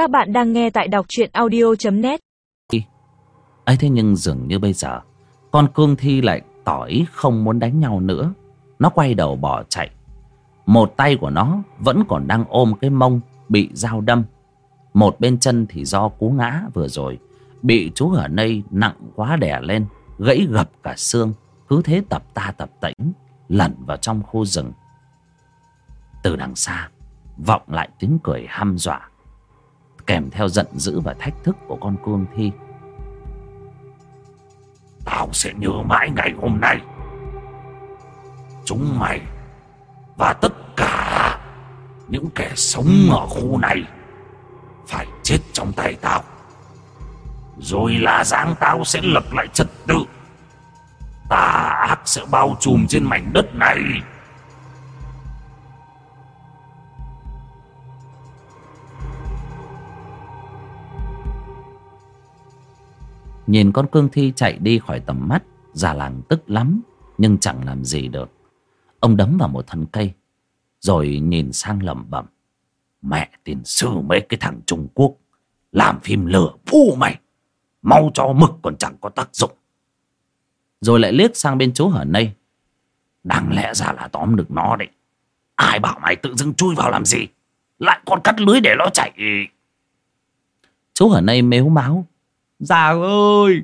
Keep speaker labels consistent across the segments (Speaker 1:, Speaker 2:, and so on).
Speaker 1: Các bạn đang nghe tại đọc truyện audio.net
Speaker 2: ấy thế nhưng dường như bây giờ, con cương thi lại tỏ ý không muốn đánh nhau nữa. Nó quay đầu bỏ chạy. Một tay của nó vẫn còn đang ôm cái mông bị dao đâm. Một bên chân thì do cú ngã vừa rồi, bị chú ở đây nặng quá đè lên, gãy gập cả xương. Cứ thế tập ta tập tễnh lẩn vào trong khu rừng. Từ đằng xa, vọng lại tiếng cười hăm dọa kèm theo giận dữ và thách thức của con cương thi.
Speaker 3: Tao sẽ nhớ mãi ngày hôm nay. Chúng mày Và tất cả Những kẻ sống ở khu này Phải chết trong tay tao. Rồi là dáng tao sẽ lập lại trật tự. Tà ác sẽ bao trùm trên mảnh đất này.
Speaker 2: Nhìn con cương thi chạy đi khỏi tầm mắt, già làng tức lắm, nhưng chẳng làm gì được. Ông đấm vào một thân cây, rồi nhìn sang lẩm bẩm, mẹ tiền sư mấy cái thằng trung quốc, làm phim lửa phu mày, mau cho mực còn chẳng có tác dụng. Rồi lại liếc sang bên chú hở nây, đáng lẽ ra là tóm được nó đấy, ai bảo mày tự dưng chui vào làm gì, lại còn cắt lưới để nó chạy. Chú hở nây mếu máu
Speaker 4: Già ơi,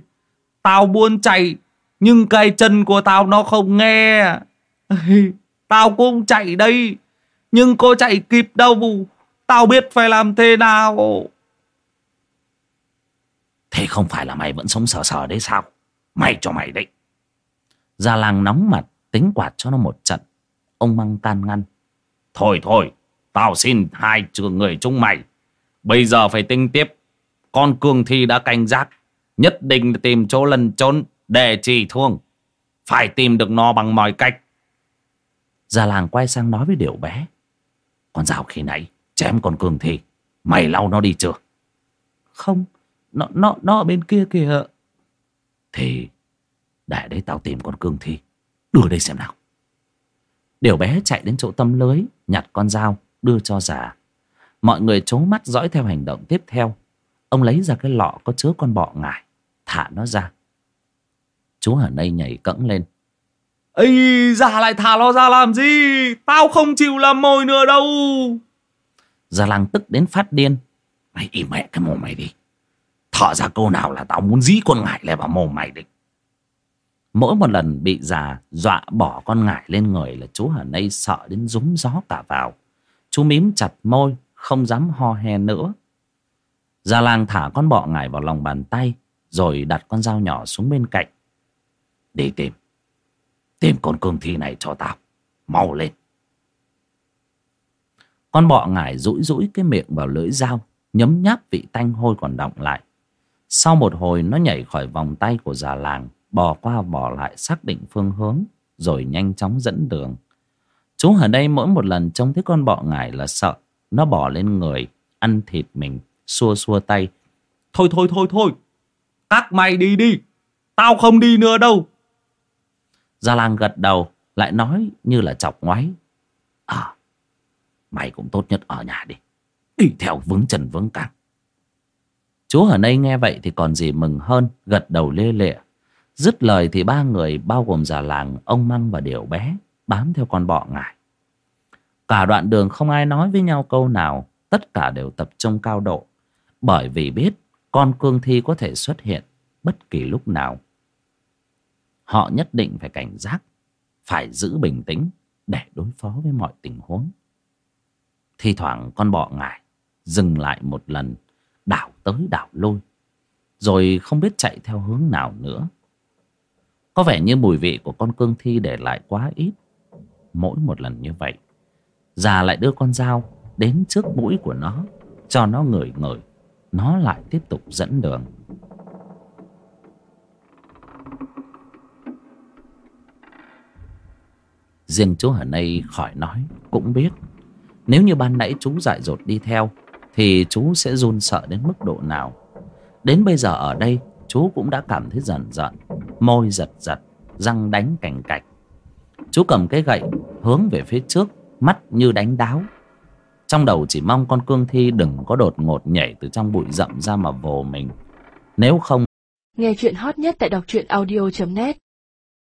Speaker 4: tao buôn chạy, nhưng cây chân của tao nó không nghe. Tao cũng chạy đây, nhưng cô chạy kịp đâu. Tao biết phải làm thế nào.
Speaker 2: Thế không phải là mày vẫn sống sờ sờ đấy sao? Mày cho mày đấy. Già làng nóng mặt, tính quạt cho nó một trận. Ông măng can ngăn.
Speaker 3: Thôi thôi, tao xin hai trường người chúng mày. Bây giờ phải tinh tiếp con cương thi đã canh giác nhất định tìm chỗ lần trốn để trì thương. Phải tìm được nó bằng mọi cách.
Speaker 2: Già làng quay sang nói với điểu bé. Con dao khi nãy, chém con cương thi. Mày lau nó đi chưa?
Speaker 4: Không, nó nó nó ở bên kia kìa.
Speaker 2: Thì, để đấy tao tìm con cương thi. Đưa đây xem nào. Điệu bé chạy đến chỗ tâm lưới, nhặt con dao, đưa cho già. Mọi người trố mắt dõi theo hành động tiếp theo. Ông lấy ra cái lọ có chứa con bọ ngải Thả nó ra. Chú ở đây nhảy cẫng lên.
Speaker 4: Ây già lại thả nó ra làm gì? Tao không chịu làm mồi nữa đâu.
Speaker 2: Già làng tức đến phát điên.
Speaker 3: Mày im mẹ cái mồm mày đi. Thở ra câu nào là tao muốn dí con ngải lại vào mồm mày đi
Speaker 2: Mỗi một lần bị già dọa bỏ con ngải lên người là chú ở đây sợ đến rúng gió cả vào. Chú mím chặt môi, không dám ho he nữa. Gia lang thả con bọ ngải vào lòng bàn tay, Rồi đặt con dao nhỏ xuống bên cạnh.
Speaker 3: Đi tìm. Tìm con cương thi này cho tao. Mau lên.
Speaker 2: Con bọ ngải rũi rũi cái miệng vào lưỡi dao, Nhấm nháp vị tanh hôi còn động lại. Sau một hồi, nó nhảy khỏi vòng tay của già làng Bò qua bò lại xác định phương hướng, Rồi nhanh chóng dẫn đường. Chú ở đây mỗi một lần trông thấy con bọ ngải là sợ, Nó bò lên người, Ăn thịt mình xua xua tay.
Speaker 4: Thôi thôi thôi thôi. Các mày đi đi. Tao không đi nữa đâu.
Speaker 2: Gia lang gật đầu, lại nói như là chọc ngoáy. À mày cũng tốt nhất ở nhà đi. Đi theo vướng trần vướng cẳng chú ở đây nghe vậy thì còn gì mừng hơn, gật đầu lê lệ. Dứt lời thì ba người, bao gồm già làng, ông măng và điểu bé, bám theo con bọ ngải. Cả đoạn đường không ai nói với nhau câu nào, tất cả đều tập trung cao độ bởi vì biết, con cương thi có thể xuất hiện bất kỳ lúc nào. Họ nhất định phải cảnh giác, phải giữ bình tĩnh để đối phó với mọi tình huống. Thi thoảng con bọ ngải dừng lại một lần, đảo tới đảo lui, rồi không biết chạy theo hướng nào nữa. Có vẻ như mùi vị của con cương thi để lại quá ít. Mỗi một lần như vậy, già lại đưa con dao đến trước mũi của nó, cho nó ngửi ngửi nó lại tiếp tục dẫn đường. Riêng chú ở đây khỏi nói cũng biết, nếu như ban nãy chú dại dột đi theo, thì chú sẽ run sợ đến mức độ nào? Đến bây giờ ở đây, chú cũng đã cảm thấy dần dần môi giật giật, răng đánh cành cạch. Chú cầm cái gậy hướng về phía trước, mắt như đánh đáo trong đầu chỉ mong con cương thi đừng có đột ngột nhảy từ trong bụi rậm ra mà vồ mình. Nếu không
Speaker 5: Nghe chuyện hot nhất tại đọc truyện audio.net